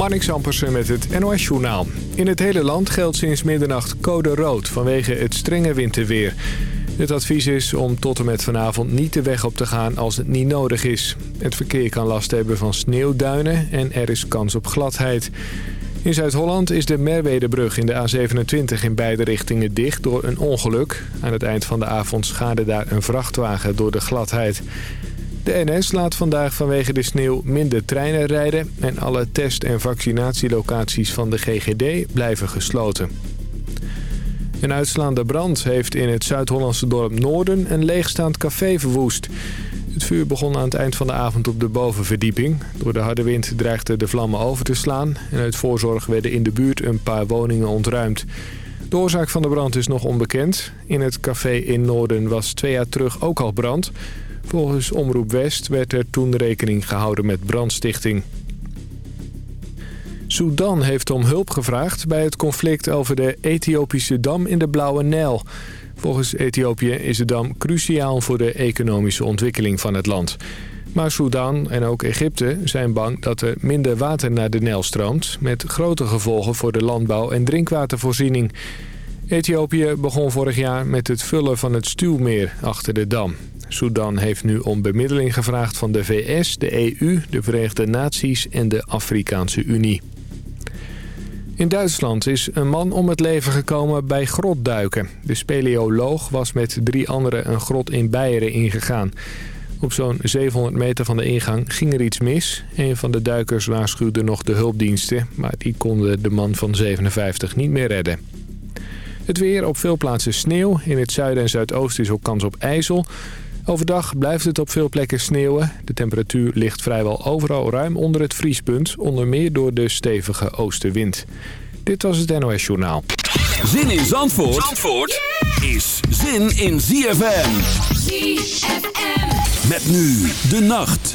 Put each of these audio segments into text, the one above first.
Marnix Ampersen met het NOS Journaal. In het hele land geldt sinds middernacht code rood vanwege het strenge winterweer. Het advies is om tot en met vanavond niet de weg op te gaan als het niet nodig is. Het verkeer kan last hebben van sneeuwduinen en er is kans op gladheid. In Zuid-Holland is de Merwedebrug in de A27 in beide richtingen dicht door een ongeluk. Aan het eind van de avond schade daar een vrachtwagen door de gladheid. De NS laat vandaag vanwege de sneeuw minder treinen rijden... en alle test- en vaccinatielocaties van de GGD blijven gesloten. Een uitslaande brand heeft in het Zuid-Hollandse dorp Noorden een leegstaand café verwoest. Het vuur begon aan het eind van de avond op de bovenverdieping. Door de harde wind dreigden de vlammen over te slaan... en uit voorzorg werden in de buurt een paar woningen ontruimd. De oorzaak van de brand is nog onbekend. In het café in Noorden was twee jaar terug ook al brand... Volgens Omroep West werd er toen rekening gehouden met brandstichting. Sudan heeft om hulp gevraagd bij het conflict over de Ethiopische dam in de Blauwe Nijl. Volgens Ethiopië is de dam cruciaal voor de economische ontwikkeling van het land. Maar Sudan en ook Egypte zijn bang dat er minder water naar de Nijl stroomt... met grote gevolgen voor de landbouw en drinkwatervoorziening. Ethiopië begon vorig jaar met het vullen van het stuwmeer achter de dam. Sudan heeft nu om bemiddeling gevraagd van de VS, de EU, de Verenigde Naties en de Afrikaanse Unie. In Duitsland is een man om het leven gekomen bij grotduiken. De speleoloog was met drie anderen een grot in Beieren ingegaan. Op zo'n 700 meter van de ingang ging er iets mis. Een van de duikers waarschuwde nog de hulpdiensten... maar die konden de man van 57 niet meer redden. Het weer op veel plaatsen sneeuw. In het zuiden en zuidoosten is ook kans op ijzel. Overdag blijft het op veel plekken sneeuwen. De temperatuur ligt vrijwel overal ruim onder het vriespunt. Onder meer door de stevige oostenwind. Dit was het NOS Journaal. Zin in Zandvoort, Zandvoort is zin in ZFM. ZFM. Met nu de nacht.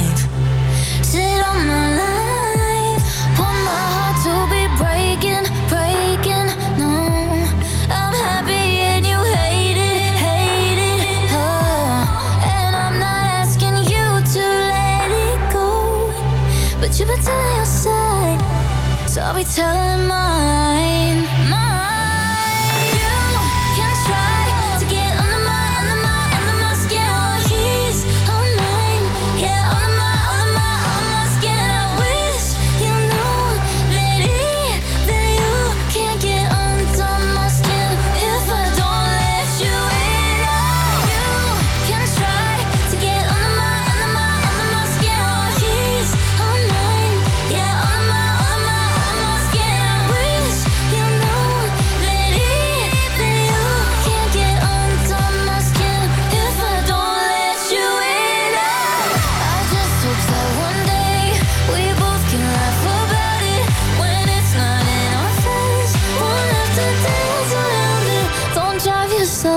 I'll be telling mine.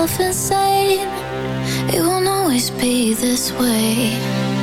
yourself insane. It won't always be this way.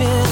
watching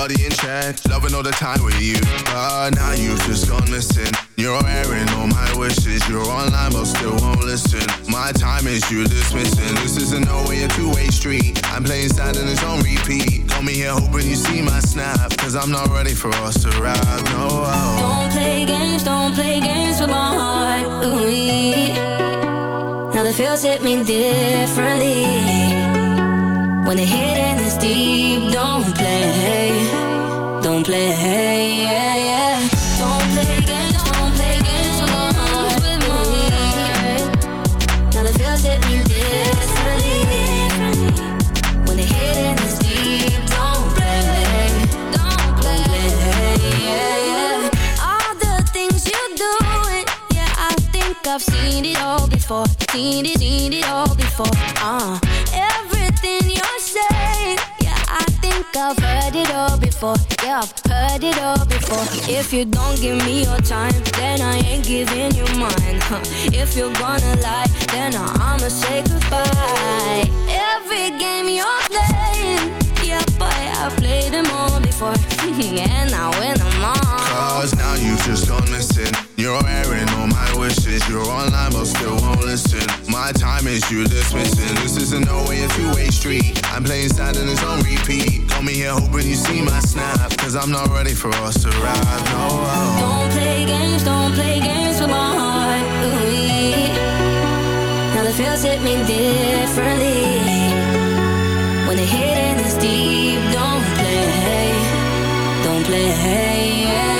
body in check. Loving all the time with you. But now you've just gone missing. You're airing all my wishes. You're online but still won't listen. My time is you dismissing. This isn't no way a two-way street. I'm playing sad and it's on repeat. Call me here hoping you see my snap. Cause I'm not ready for us to ride. No. Don't play games, don't play games with my heart. Ooh, now the feels hit me differently. When the hidden is deep, don't play, don't play, yeah, yeah. Don't play games, don't play games with my now the feels hit me differently. When the hidden is deep, don't play, don't play, yeah, yeah. All the things you doing, yeah, I think I've seen it all before, seen it, seen it all before. Heard it all before, yeah, I've heard it all before. If you don't give me your time, then I ain't giving you mine. Huh. If you're gonna lie, then I'ma say goodbye. Every game you're playing, yeah, boy, I've played them all before, and I win them. Cause now you've just gone missing. You're airing all my wishes. You're online but still won't listen. My time is you dismissing. This isn't no way a two-way street. I'm playing sad and it's on repeat. Call me here hoping you see my snap. Cause I'm not ready for us to ride. No. Don't play games, don't play games with my heart. Now the feels hit me differently. When the hidden is deep, don't play, don't play, yeah,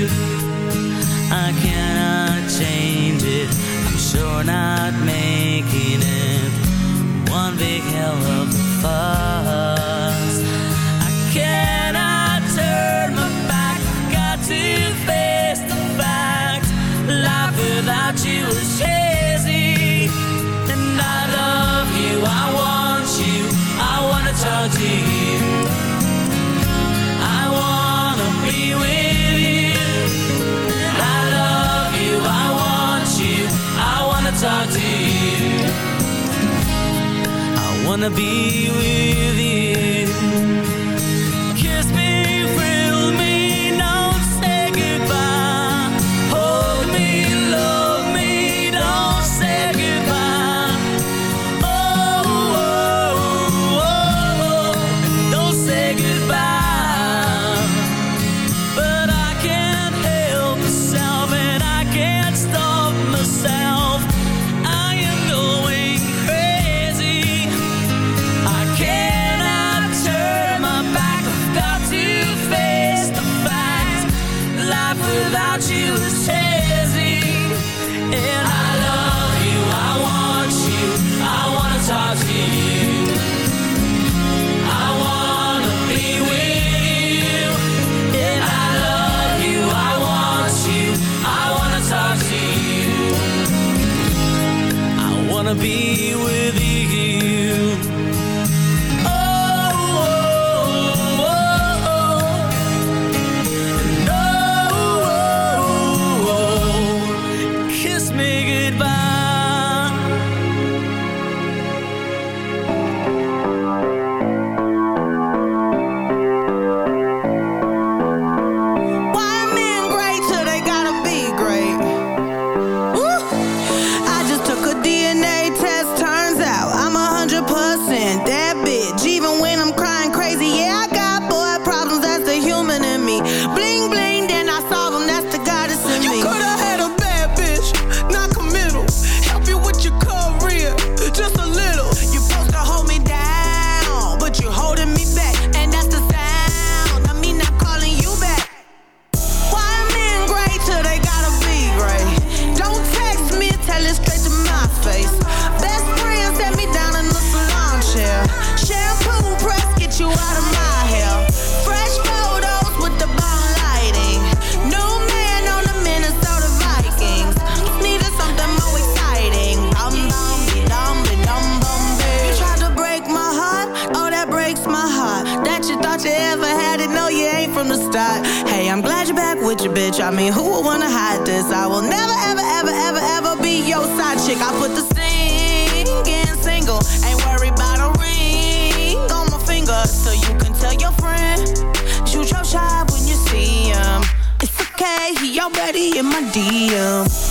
Not making it one big hell of a fuss. Wanna be with you. Face. Best friend set me down in the salon chair. Shampoo press get you out of my hair. Fresh photos with the bomb lighting. New man on the Minnesota Vikings. Needed something more exciting. Bum bum dum dum bum. You tried to break my heart, oh that breaks my heart. That you thought you ever had it, no you ain't from the start. Hey, I'm glad you're back with your bitch. I mean, who would wanna hide this? I will never ever ever ever ever your side chick. I put the singing single, ain't worried about a ring on my finger, so you can tell your friend. Shoot your shot when you see him. It's okay, he already in my DM.